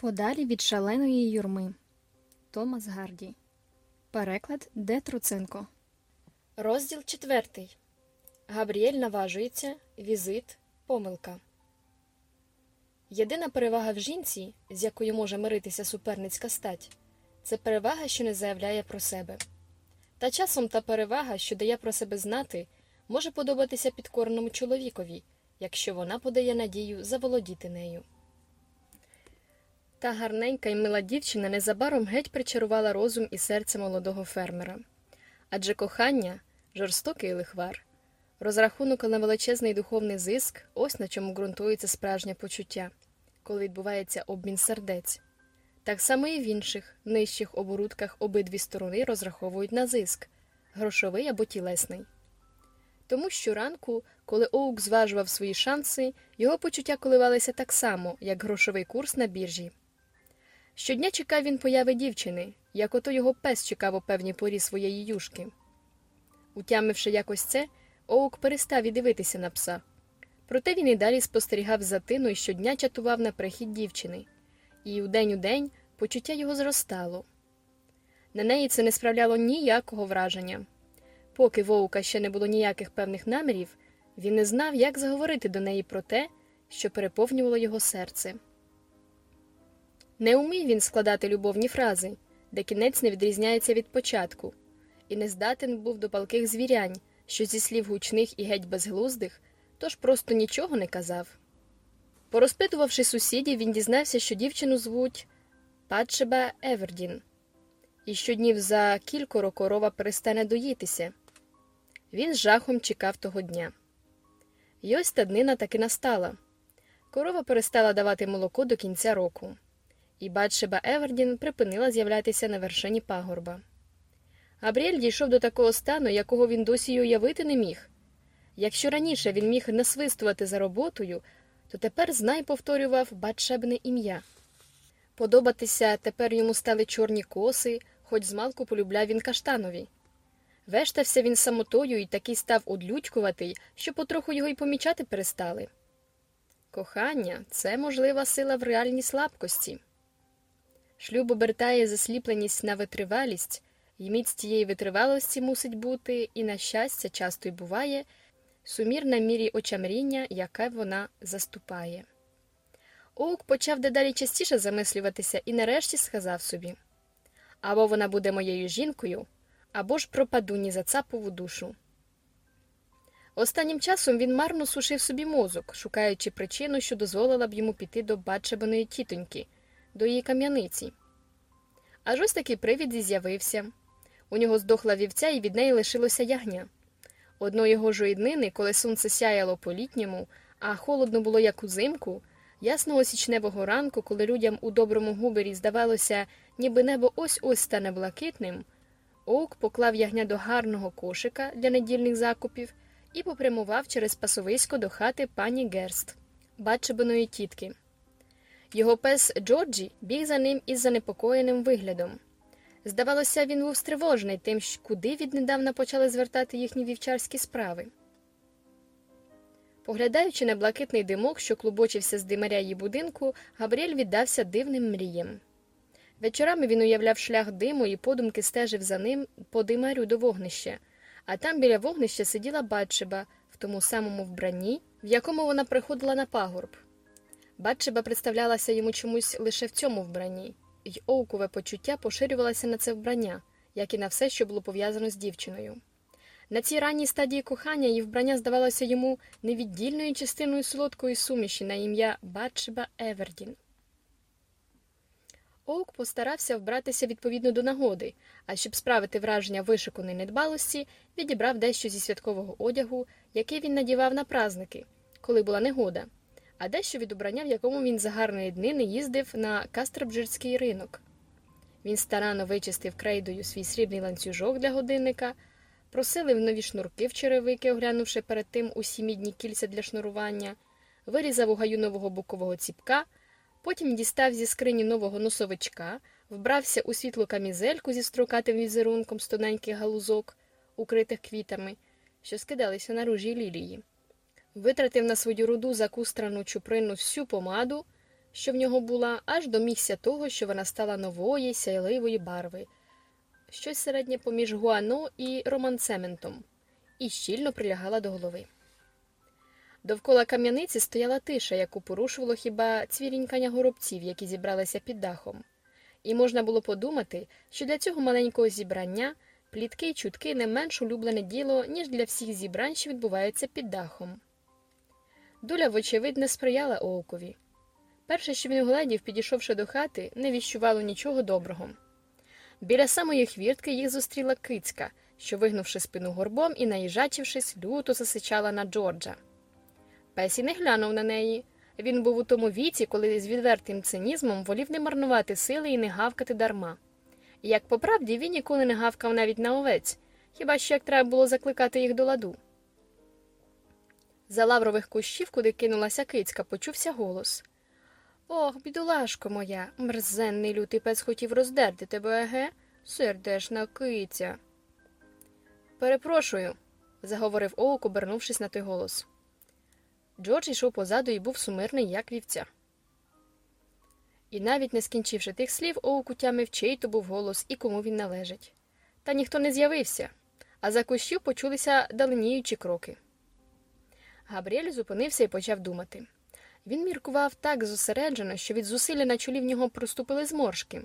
Подалі від шаленої юрми. Томас Гарді. Переклад Де Труценко. Розділ четвертий. Габріель наважується. Візит. Помилка. Єдина перевага в жінці, з якою може миритися суперницька стать, це перевага, що не заявляє про себе. Та часом та перевага, що дає про себе знати, може подобатися підкореному чоловікові, якщо вона подає надію заволодіти нею. Та гарненька й мила дівчина незабаром геть причарувала розум і серце молодого фермера. Адже кохання жорстокий лихвар, розрахунок на величезний духовний зиск ось на чому ґрунтується справжнє почуття, коли відбувається обмін сердець. Так само і в інших, нижчих оборудках обидві сторони розраховують на зиск грошовий або тілесний. Тому щоранку, коли Оук зважував свої шанси, його почуття коливалися так само, як грошовий курс на біржі. Щодня чекав він появи дівчини, як ото його пес чекав у певній порі своєї юшки. Утямивши якось це, Оук перестав і дивитися на пса. Проте він і далі спостерігав за тиною і щодня чатував на прихід дівчини, і удень у день почуття його зростало. На неї це не справляло ніякого враження. Поки вовка ще не було ніяких певних намірів, він не знав, як заговорити до неї про те, що переповнювало його серце. Не умів він складати любовні фрази, де кінець не відрізняється від початку, і не здатен був до палких звірянь, що зі слів гучних і геть безглуздих, тож просто нічого не казав. Порозпитувавши сусідів, він дізнався, що дівчину звуть Падшеба Евердін, і що днів за кількоро корова перестане доїтися. Він з жахом чекав того дня. І ось та днина таки настала. Корова перестала давати молоко до кінця року і Батшеба Евердін припинила з'являтися на вершині пагорба. Габріель дійшов до такого стану, якого він досі й уявити не міг. Якщо раніше він міг насвистувати за роботою, то тепер знай повторював Батшебне ім'я. Подобатися тепер йому стали чорні коси, хоч змалку полюбляв він каштанові. Вештався він самотою і такий став одлючкуватий, що потроху його й помічати перестали. Кохання це можлива сила в реальній слабкості. Шлюб обертає засліпленість на витривалість, і міць цієї витривалості мусить бути, і, на щастя, часто й буває, сумірна мірі очамріння, яке вона заступає. Оук почав дедалі частіше замислюватися і нарешті сказав собі або вона буде моєю жінкою, або ж пропаду ні за цапову душу. Останнім часом він марно сушив собі мозок, шукаючи причину, що дозволила б йому піти до бачебаної тітоньки до її кам'яниці. Аж ось такий привід і з'явився. У нього здохла вівця, і від неї лишилося ягня. Одної гожої днини, коли сонце сяяло по літньому, а холодно було як узимку, ясного січневого ранку, коли людям у доброму губері здавалося, ніби небо ось ось стане блакитним, Оук поклав ягня до гарного кошика для недільних закупів і попрямував через пасовисько до хати пані Герст, бачебаної тітки. Його пес Джорджі біг за ним із занепокоєним виглядом. Здавалося, він був стривожений тим, куди віднедавна почали звертати їхні вівчарські справи. Поглядаючи на блакитний димок, що клубочився з димаря її будинку, Габріель віддався дивним мріям. Вечорами він уявляв шлях диму і подумки стежив за ним по димарю до вогнища, а там біля вогнища сиділа Батшеба в тому самому вбранні, в якому вона приходила на пагорб. Батшеба представлялася йому чомусь лише в цьому вбранні, й оукове почуття поширювалося на це вбрання, як і на все, що було пов'язано з дівчиною. На цій ранній стадії кохання її вбрання здавалося йому невіддільною частиною солодкої суміші на ім'я Батшеба Евердін. Оук постарався вбратися відповідно до нагоди, а щоб справити враження вишиканої недбалості, відібрав дещо зі святкового одягу, який він надівав на празники, коли була негода а дещо від убрання, в якому він за гарної днини їздив на Кастрабджирський ринок. Він старанно вичистив крейдою свій срібний ланцюжок для годинника, просилив нові шнурки в черевики, оглянувши перед тим усі мідні кільця для шнурування, вирізав у гаю нового букового ціпка, потім дістав зі скрині нового носовичка, вбрався у світлу камізельку зі строкатим візерунком з тоненьких галузок, укритих квітами, що скидалися на ружі лілії витратив на свою руду закустрану чуприну всю помаду, що в нього була, аж домігся того, що вона стала нової, сяйливої барви, щось середнє поміж гуано і романцементом, і щільно прилягала до голови. Довкола кам'яниці стояла тиша, яку порушувало хіба цвірінькання горобців, які зібралися під дахом. І можна було подумати, що для цього маленького зібрання плітки й чутки не менш улюблене діло, ніж для всіх зібрань, що відбуваються під дахом. Доля, вочевидь, не сприяла Оукові. Перше, що він гледів, підійшовши до хати, не віщувало нічого доброго. Біля самої хвіртки їх зустріла кицька, що, вигнувши спину горбом і наїжачившись, люто засичала на Джорджа. Песі не глянув на неї. Він був у тому віці, коли з відвертим цинізмом волів не марнувати сили і не гавкати дарма. Як по правді він ніколи не гавкав навіть на овець, хіба що як треба було закликати їх до ладу. За лаврових кущів, куди кинулася кицька, почувся голос. Ох, бідолашко моя, мерзенний лютий пес хотів роздерти тебе, еге? Сердешна киця. Перепрошую, заговорив Оук, обернувшись на той голос. Джордж йшов позаду і був сумирний, як вівця. І навіть не скінчивши тих слів, Оук утямив, чий то був голос і кому він належить. Та ніхто не з'явився, а за кущів почулися даленіючі кроки. Габріель зупинився і почав думати. Він міркував так зосереджено, що від зусилля на чолі в нього проступили зморшки.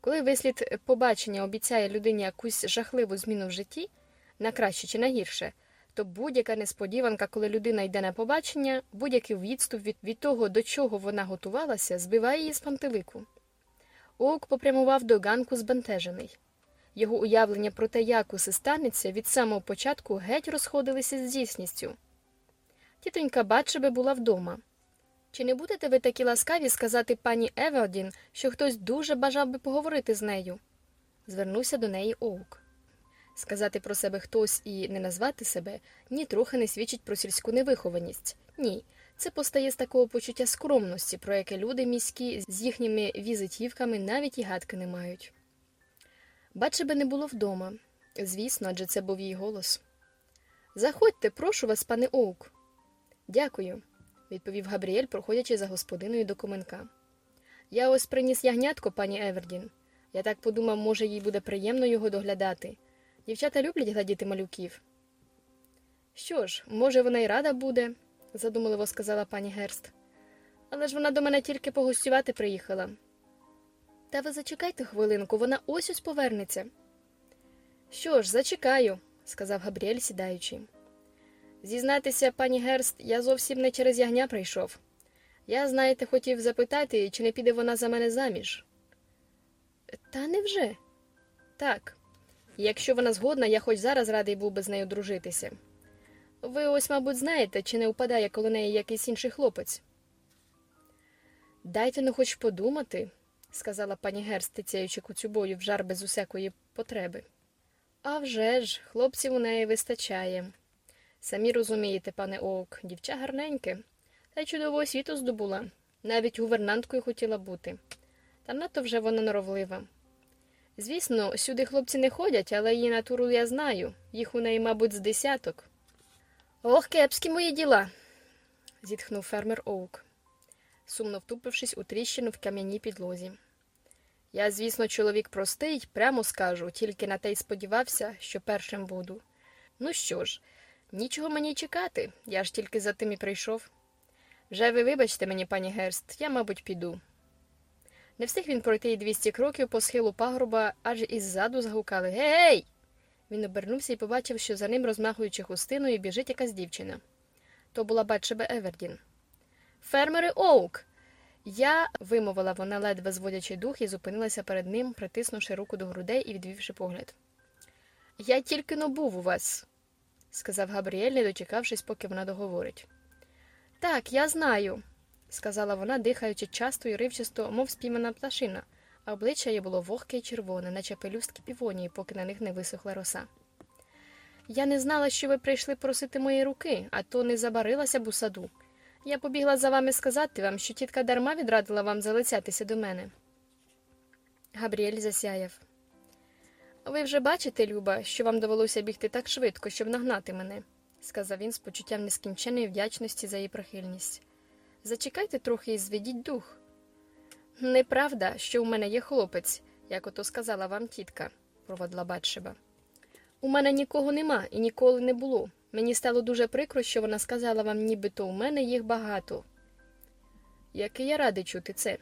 Коли вислід побачення обіцяє людині якусь жахливу зміну в житті, на краще чи на гірше, то будь-яка несподіванка, коли людина йде на побачення, будь-який відступ від, від того, до чого вона готувалася, збиває її з пантелику. Оук попрямував до ганку збентежений. Його уявлення про те, як усе станеться, від самого початку геть розходилися з дійсністю. Тітонька Батшебе була вдома. Чи не будете ви такі ласкаві сказати пані Евердін, що хтось дуже бажав би поговорити з нею? звернувся до неї Оук. Сказати про себе хтось і не назвати себе ні трохи не свідчить про сільську невихованість. Ні. Це постає з такого почуття скромності, про яке люди міські з їхніми візитівками навіть і гадки не мають. Бачебе не було вдома. Звісно, адже це був її голос. Заходьте, прошу вас, пане Оук. Дякую, відповів Габріель, проходячи за господиною до коменка. Я ось приніс ягнятко, пані Евердін. Я так подумав, може, їй буде приємно його доглядати. Дівчата люблять гладіти малюків. Що ж, може, вона й рада буде, задумливо сказала пані Герст. Але ж вона до мене тільки погостювати приїхала. Та ви зачекайте хвилинку, вона ось ось повернеться. Що ж, зачекаю, сказав Габріель, сідаючи. Зізнатися, пані Герст, я зовсім не через ягня прийшов. Я, знаєте, хотів запитати, чи не піде вона за мене заміж. Та невже? Так. Якщо вона згодна, я хоч зараз радий був би з нею дружитися. Ви ось, мабуть, знаєте, чи не впадає коло неї якийсь інший хлопець. Дайте ну хоч подумати, сказала пані Герст, тицяючи куцюбою в жар без усякої потреби. «А вже ж, хлопців у неї вистачає. Самі розумієте, пане Оук, дівча гарненьке, та й чудову освіту здобула. Навіть гувернанткою хотіла бути. Та надто вже вона норовлива. Звісно, сюди хлопці не ходять, але її натуру я знаю. Їх у неї, мабуть, з десяток. Ох, кепські мої діла. зітхнув фермер Оук, сумно втупившись у тріщину в кам'яній підлозі. Я, звісно, чоловік простий, прямо скажу, тільки на те й сподівався, що першим буду. Ну що ж, нічого мені чекати, я ж тільки за тим і прийшов. Вже ви вибачте мені, пані Герст, я, мабуть, піду. Не встиг він пройти й 200 кроків по схилу пагорба, аж іззаду загукали Гей! Він обернувся і побачив, що за ним, розмахуючи хустиною, біжить якась дівчина. То була Батшебе Евердін. Фермери Оук. Я, вимовила вона, ледве зводячи дух, і зупинилася перед ним, притиснувши руку до грудей і відвівши погляд. Я тільки но був у вас, сказав Габріель, не дочекавшись, поки вона договорить. Так, я знаю, сказала вона, дихаючи часто і ривчасто, мов спіймана пташина, а обличчя її було вогке й червоне, наче пелюстки півонії, поки на них не висохла роса. Я не знала, що ви прийшли просити мої руки, а то не забарилася б у саду. Я побігла за вами сказати вам, що тітка дарма відрадила вам залицятися до мене. Габріель засяяв. Ви вже бачите, Люба, що вам довелося бігти так швидко, щоб нагнати мене, сказав він з почуттям нескінченої вдячності за її прихильність. Зачекайте трохи і зведіть дух. Неправда, що у мене є хлопець, як ото сказала вам тітка, проводила Батшеба. У мене нікого нема і ніколи не було. Мені стало дуже прикро, що вона сказала вам, нібито у мене їх багато. Який я радий чути це,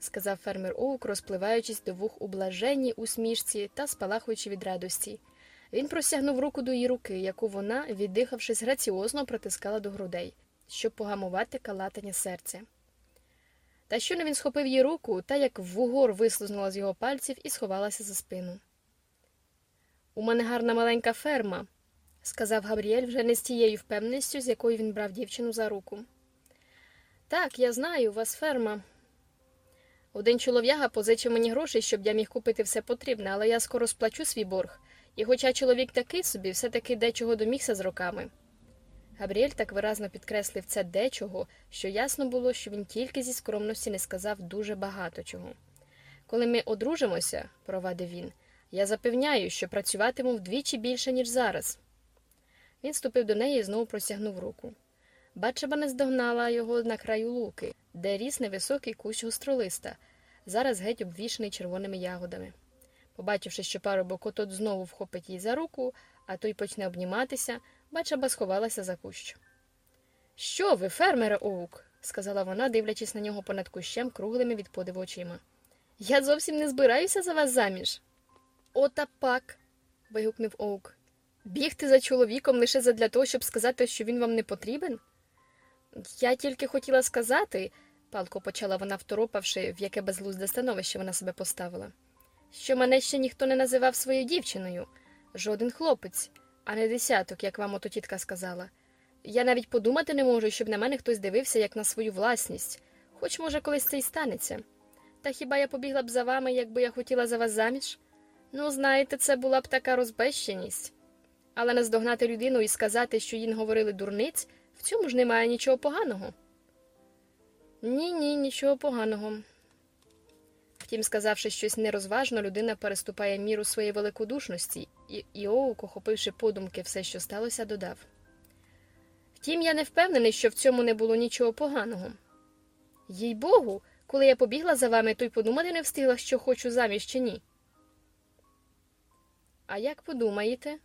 сказав фермер Оук, розпливаючись до вух у блаженній усмішці та спалахуючи від радості. Він простягнув руку до її руки, яку вона, віддихавшись, граціозно протискала до грудей, щоб погамувати калатання серця. Та щойно він схопив її руку, та як вугор вислизнула з його пальців і сховалася за спину. У мене гарна маленька ферма, сказав Габріель вже не з тією впевненістю, з якою він брав дівчину за руку. Так, я знаю, у вас ферма. Один чолов'яга позичив мені грошей, щоб я міг купити все потрібне, але я скоро сплачу свій борг. І хоча чоловік такий собі, все-таки дечого домігся з роками. Габріель так виразно підкреслив це дечого, що ясно було, що він тільки зі скромності не сказав дуже багато чого. Коли ми одружимося, провадив він, я запевняю, що працюватиму вдвічі більше, ніж зараз. Він ступив до неї і знову простягнув руку. Бачаба не здогнала його на краю луки, де ріс невисокий кущ гостролиста, зараз геть обвішаний червоними ягодами. Побачивши, що парубок отот знову вхопить її за руку, а той почне обніматися, бачаба сховалася за кущ. Що ви, фермере Оук? сказала вона, дивлячись на нього понад кущем круглими від подиву очима. Я зовсім не збираюся за вас заміж. Ота пак. вигукнув Оук. Бігти за чоловіком лише задля того, щоб сказати, що він вам не потрібен? Я тільки хотіла сказати, палко почала вона, второпавши, в яке безглузде становище вона себе поставила, що мене ще ніхто не називав своєю дівчиною, жоден хлопець, а не десяток, як вам ото тітка сказала. Я навіть подумати не можу, щоб на мене хтось дивився як на свою власність, хоч, може, колись це й станеться. Та хіба я побігла б за вами, якби я хотіла за вас заміж? Ну, знаєте, це була б така розбещеність. Але наздогнати людину і сказати, що їй говорили дурниць, в цьому ж немає нічого поганого. Ні, ні, нічого поганого. Втім, сказавши щось нерозважно, людина переступає міру своєї великодушності, і Іоук, охопивши подумки все, що сталося, додав. Втім, я не впевнений, що в цьому не було нічого поганого. Їй богу, коли я побігла за вами, то й подумати не встигла, що хочу заміж чи ні. А як подумаєте?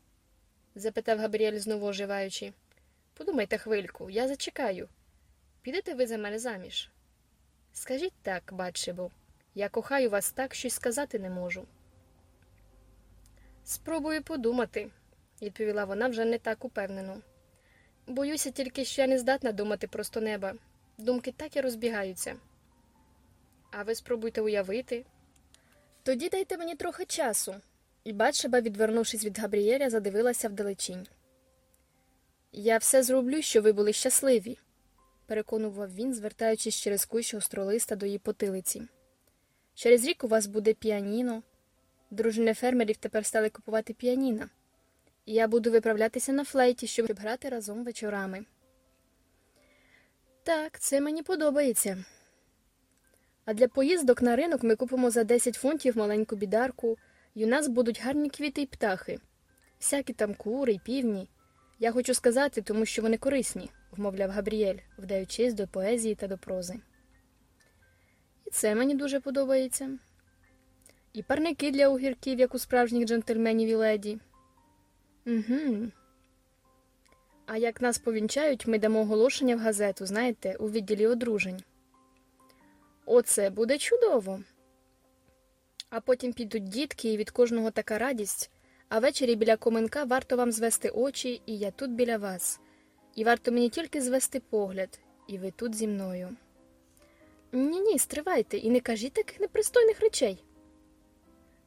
запитав Габріель, знову оживаючи. Подумайте хвильку, я зачекаю. Підете ви за мене заміж? Скажіть так, Батшебо, я кохаю вас так, що й сказати не можу. Спробую подумати, відповіла вона вже не так упевнено. Боюся тільки, що я не здатна думати просто неба. Думки так і розбігаються. А ви спробуйте уявити. Тоді дайте мені трохи часу. І Батшеба, відвернувшись від Габріеля, задивилася вдалечінь. Я все зроблю, щоб ви були щасливі, переконував він, звертаючись через кущ гостролиста до її потилиці. Через рік у вас буде піаніно. Дружини фермерів тепер стали купувати піаніна. Я буду виправлятися на флейті, щоб грати разом вечорами. Так, це мені подобається. А для поїздок на ринок ми купимо за 10 фунтів маленьку бідарку, і у нас будуть гарні квіти й птахи, всякі там кури й півні. Я хочу сказати, тому що вони корисні, вмовляв Габріель, вдаючись до поезії та до прози. І це мені дуже подобається. І парники для огірків, як у справжніх джентльменів і леді. Угу. А як нас повінчають, ми дамо оголошення в газету, знаєте, у відділі одружень. Оце буде чудово. А потім підуть дітки, і від кожного така радість. А ввечері біля коменка варто вам звести очі, і я тут біля вас. І варто мені тільки звести погляд, і ви тут зі мною. Ні, ні, стривайте і не кажіть таких непристойних речей.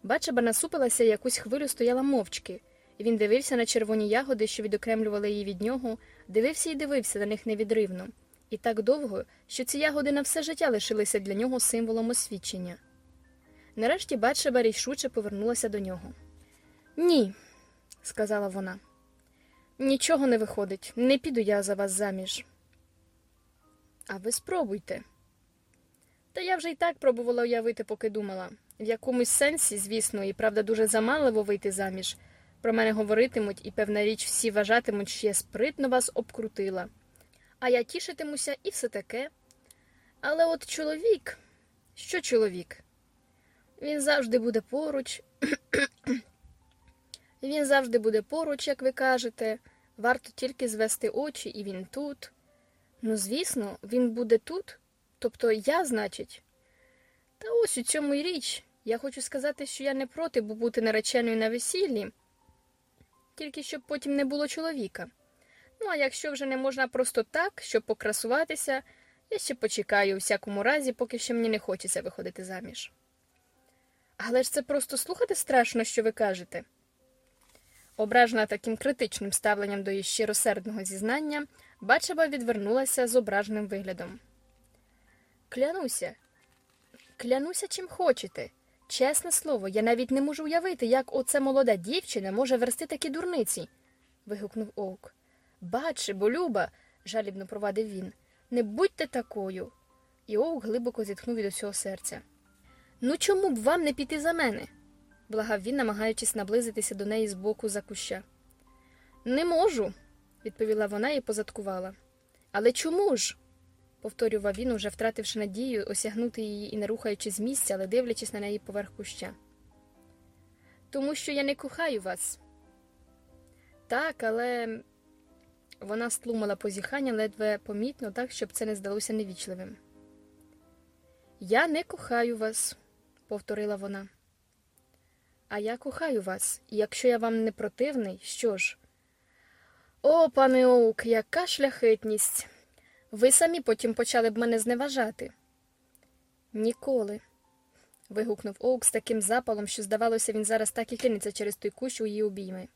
Бачаба насупилася і якусь хвилю стояла мовчки, і він дивився на червоні ягоди, що відокремлювали її від нього, дивився і дивився на них невідривно, і так довго, що ці ягоди на все життя лишилися для нього символом освічення. Нарешті Батшеба рішуче повернулася до нього. Ні, сказала вона. Нічого не виходить, не піду я за вас заміж. А ви спробуйте. Та я вже й так пробувала уявити, поки думала. В якомусь сенсі, звісно, і правда, дуже замаливо вийти заміж. Про мене говоритимуть, і, певна річ, всі вважатимуть, що я спритно вас обкрутила. А я тішитимуся і все таке. Але от чоловік, що чоловік? Він завжди буде поруч. Він завжди буде поруч, як ви кажете. Варто тільки звести очі, і він тут. Ну, звісно, він буде тут. Тобто я, значить. Та ось у цьому й річ. Я хочу сказати, що я не проти бути нареченою на весіллі, тільки щоб потім не було чоловіка. Ну, а якщо вже не можна просто так, щоб покрасуватися, я ще почекаю у всякому разі, поки ще мені не хочеться виходити заміж. Але ж це просто слухати страшно, що ви кажете. Ображена таким критичним ставленням до її щиросердного зізнання, бачеба відвернулася з ображеним виглядом. Клянуся, клянуся, чим хочете. Чесне слово, я навіть не можу уявити, як оце молода дівчина може версти такі дурниці. вигукнув Оук. Бачи, бо люба, жалібно провадив він. Не будьте такою. І Оук глибоко зітхнув від усього серця. Ну чому б вам не піти за мене? Благав він, намагаючись наблизитися до неї з боку за куща. Не можу, відповіла вона і позадкувала. Але чому ж? повторював він, уже втративши надію осягнути її і не рухаючи з місця, але дивлячись на неї поверх куща. Тому що я не кохаю вас. Так, але вона стлумала позіхання ледве помітно, так, щоб це не здалося невічливим. Я не кохаю вас, повторила вона. А я кохаю вас, і якщо я вам не противний, що ж? О, пане Оук, яка шляхетність! Ви самі потім почали б мене зневажати. Ніколи. вигукнув Оук з таким запалом, що, здавалося, він зараз так і кинеться через той кущ у її обійми.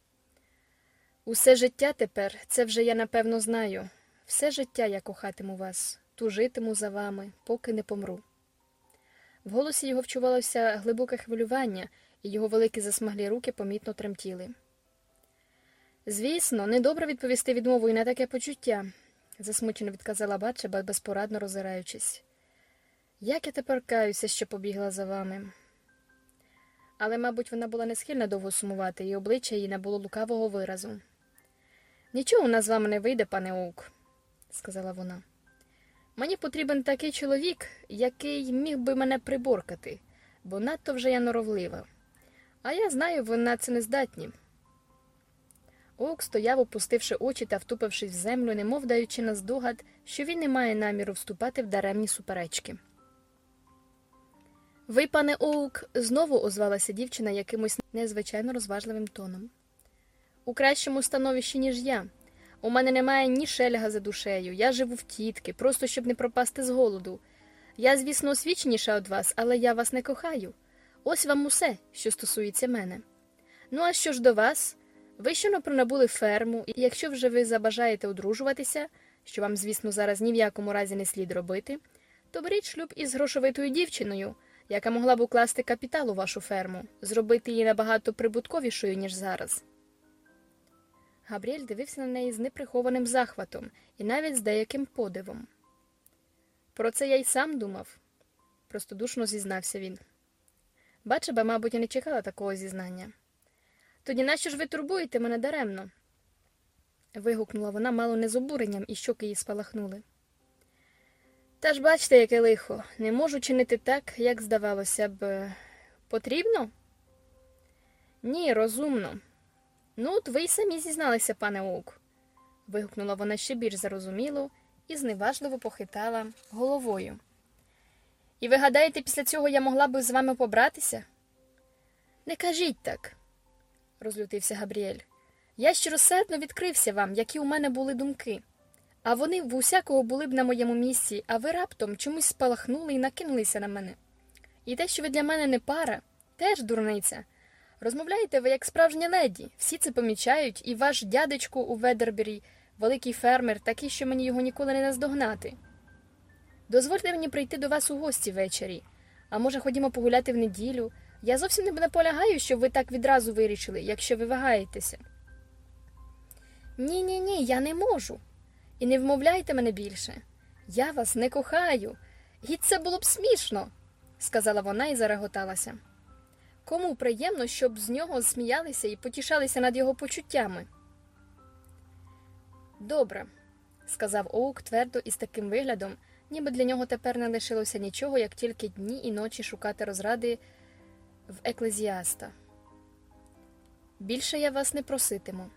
Усе життя тепер, це вже я напевно знаю. Все життя я кохатиму вас, тужитиму за вами, поки не помру. В голосі його вчувалося глибоке хвилювання, і його великі засмаглі руки помітно тремтіли. Звісно, недобре відповісти відмовою на таке почуття, засмучено відказала Батчеба, безпорадно розираючись. Як я тепер каюся, що побігла за вами. Але, мабуть, вона була не схильна довго сумувати, і обличчя її набуло лукавого виразу. Нічого у нас з вами не вийде, пане Оук, сказала вона. Мені потрібен такий чоловік, який міг би мене приборкати, бо надто вже я норовлива. А я знаю, ви на це не здатні. Оук стояв, опустивши очі та втупившись в землю, немов даючи на здогад, що він не має наміру вступати в даремні суперечки. Ви, пане Оук, знову озвалася дівчина якимось незвичайно розважливим тоном. У кращому становищі, ніж я. У мене немає ні шельга за душею, я живу в тітки, просто щоб не пропасти з голоду. Я, звісно, освіченіша від вас, але я вас не кохаю. Ось вам усе, що стосується мене. Ну, а що ж до вас? Ви щойно пронабули ферму, і якщо вже ви забажаєте одружуватися, що вам, звісно, зараз ні в якому разі не слід робити, то беріть шлюб із грошовитою дівчиною, яка могла б укласти капітал у вашу ферму, зробити її набагато прибутковішою, ніж зараз. Габріель дивився на неї з неприхованим захватом і навіть з деяким подивом. Про це я й сам думав, простодушно зізнався він. Бачиба, мабуть, і не чекала такого зізнання. Тоді нащо ж ви турбуєте мене даремно? вигукнула вона мало не з обуренням, і щоки її спалахнули. Та ж бачите, яке лихо, не можу чинити так, як здавалося б, потрібно? Ні, розумно. Ну, от ви й самі зізналися, пане Оук, вигукнула вона ще більш зарозуміло і зневажливо похитала головою. І ви гадаєте, після цього я могла б з вами побратися? Не кажіть так, розлютився Габріель. Я щиросердно відкрився вам, які у мене були думки. А вони в усякого були б на моєму місці, а ви раптом чомусь спалахнули і накинулися на мене. І те, що ви для мене не пара, теж дурниця. Розмовляєте ви як справжня леді, всі це помічають, і ваш дядечко у Ведербері, великий фермер, такий, що мені його ніколи не наздогнати. Дозвольте мені прийти до вас у гості ввечері, а може, ходімо погуляти в неділю. Я зовсім не наполягаю, щоб ви так відразу вирішили, якщо ви вагаєтеся. Ні, ні, ні, я не можу. І не вмовляйте мене більше. Я вас не кохаю, і це було б смішно, сказала вона і зареготалася. Кому приємно, щоб з нього сміялися і потішалися над його почуттями? Добре, сказав Оук твердо і з таким виглядом, ніби для нього тепер не лишилося нічого, як тільки дні і ночі шукати розради в еклезіаста. Більше я вас не проситиму.